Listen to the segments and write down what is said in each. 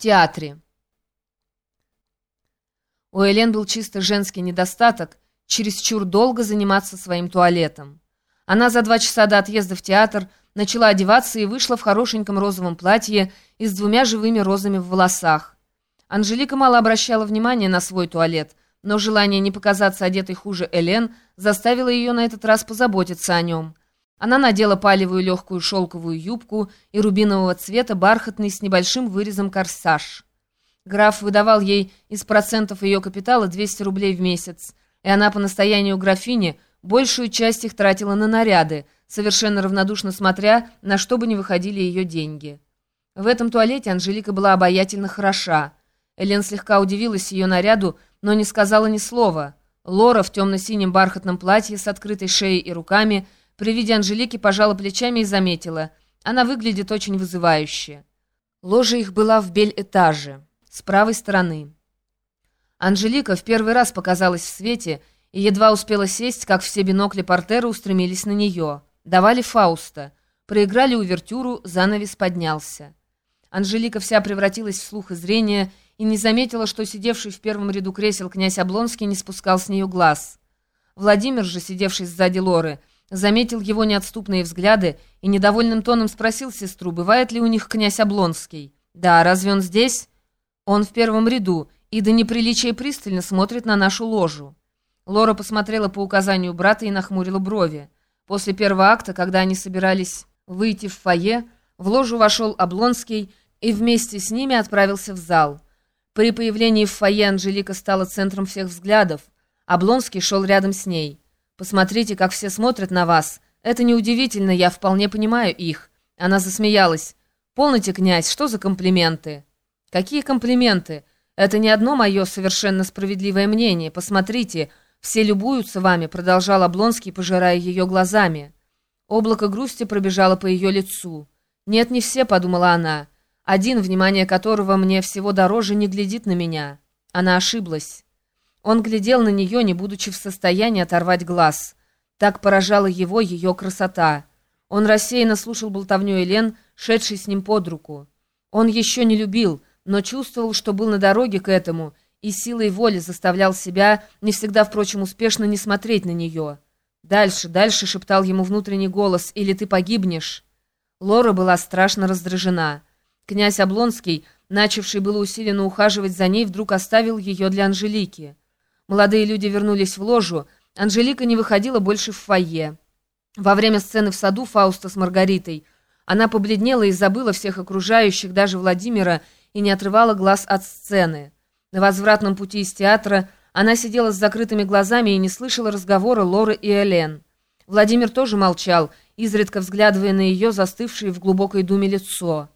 театре. У Элен был чисто женский недостаток чересчур долго заниматься своим туалетом. Она за два часа до отъезда в театр начала одеваться и вышла в хорошеньком розовом платье и с двумя живыми розами в волосах. Анжелика мало обращала внимания на свой туалет, но желание не показаться одетой хуже Элен заставило ее на этот раз позаботиться о нем. Она надела палевую легкую шелковую юбку и рубинового цвета бархатный с небольшим вырезом корсаж. Граф выдавал ей из процентов ее капитала 200 рублей в месяц, и она по настоянию графини большую часть их тратила на наряды, совершенно равнодушно смотря, на что бы ни выходили ее деньги. В этом туалете Анжелика была обаятельно хороша. Элен слегка удивилась ее наряду, но не сказала ни слова. Лора в темно-синем бархатном платье с открытой шеей и руками – при виде Анжелики пожала плечами и заметила. Она выглядит очень вызывающе. Ложа их была в бель-этаже, с правой стороны. Анжелика в первый раз показалась в свете и едва успела сесть, как все бинокли портера устремились на нее. Давали Фауста. Проиграли увертюру, занавес поднялся. Анжелика вся превратилась в слух и зрение и не заметила, что сидевший в первом ряду кресел князь Облонский не спускал с нее глаз. Владимир же, сидевший сзади Лоры, заметил его неотступные взгляды и недовольным тоном спросил сестру, бывает ли у них князь Облонский. «Да, разве он здесь?» «Он в первом ряду, и до неприличия пристально смотрит на нашу ложу». Лора посмотрела по указанию брата и нахмурила брови. После первого акта, когда они собирались выйти в фойе, в ложу вошел Облонский и вместе с ними отправился в зал. При появлении в фойе Анжелика стала центром всех взглядов. Облонский шел рядом с ней. Посмотрите, как все смотрят на вас. Это неудивительно, я вполне понимаю их». Она засмеялась. «Полноте, князь, что за комплименты?» «Какие комплименты? Это не одно мое совершенно справедливое мнение. Посмотрите, все любуются вами», — продолжал Облонский, пожирая ее глазами. Облако грусти пробежало по ее лицу. «Нет, не все», — подумала она. «Один, внимание которого мне всего дороже, не глядит на меня». Она ошиблась. Он глядел на нее, не будучи в состоянии оторвать глаз. Так поражала его ее красота. Он рассеянно слушал болтовню Элен, шедшей с ним под руку. Он еще не любил, но чувствовал, что был на дороге к этому, и силой воли заставлял себя, не всегда, впрочем, успешно не смотреть на нее. «Дальше, дальше», — шептал ему внутренний голос, — «или ты погибнешь». Лора была страшно раздражена. Князь Облонский, начавший было усиленно ухаживать за ней, вдруг оставил ее для Анжелики. Молодые люди вернулись в ложу. Анжелика не выходила больше в фойе. Во время сцены в саду Фауста с Маргаритой она побледнела и забыла всех окружающих, даже Владимира, и не отрывала глаз от сцены. На возвратном пути из театра она сидела с закрытыми глазами и не слышала разговора Лоры и Элен. Владимир тоже молчал, изредка взглядывая на ее застывшее в глубокой думе лицо.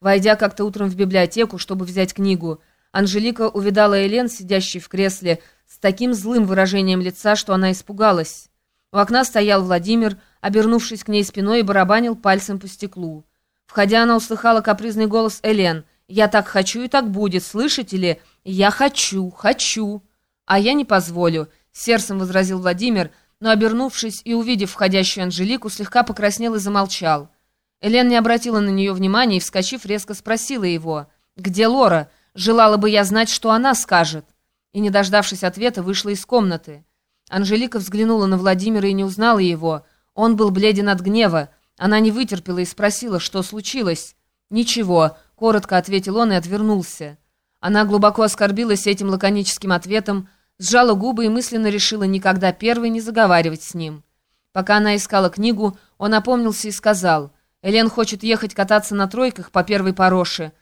Войдя как-то утром в библиотеку, чтобы взять книгу, Анжелика увидала Элен, сидящей в кресле, с таким злым выражением лица, что она испугалась. У окна стоял Владимир, обернувшись к ней спиной и барабанил пальцем по стеклу. Входя, она услыхала капризный голос Элен. «Я так хочу и так будет, слышите ли? Я хочу, хочу!» «А я не позволю», — сердцем возразил Владимир, но, обернувшись и увидев входящую Анжелику, слегка покраснел и замолчал. Элен не обратила на нее внимания и, вскочив, резко спросила его. «Где Лора? Желала бы я знать, что она скажет» и, не дождавшись ответа, вышла из комнаты. Анжелика взглянула на Владимира и не узнала его. Он был бледен от гнева. Она не вытерпела и спросила, что случилось. «Ничего», — коротко ответил он и отвернулся. Она глубоко оскорбилась этим лаконическим ответом, сжала губы и мысленно решила никогда первой не заговаривать с ним. Пока она искала книгу, он опомнился и сказал, «Элен хочет ехать кататься на тройках по первой пороше.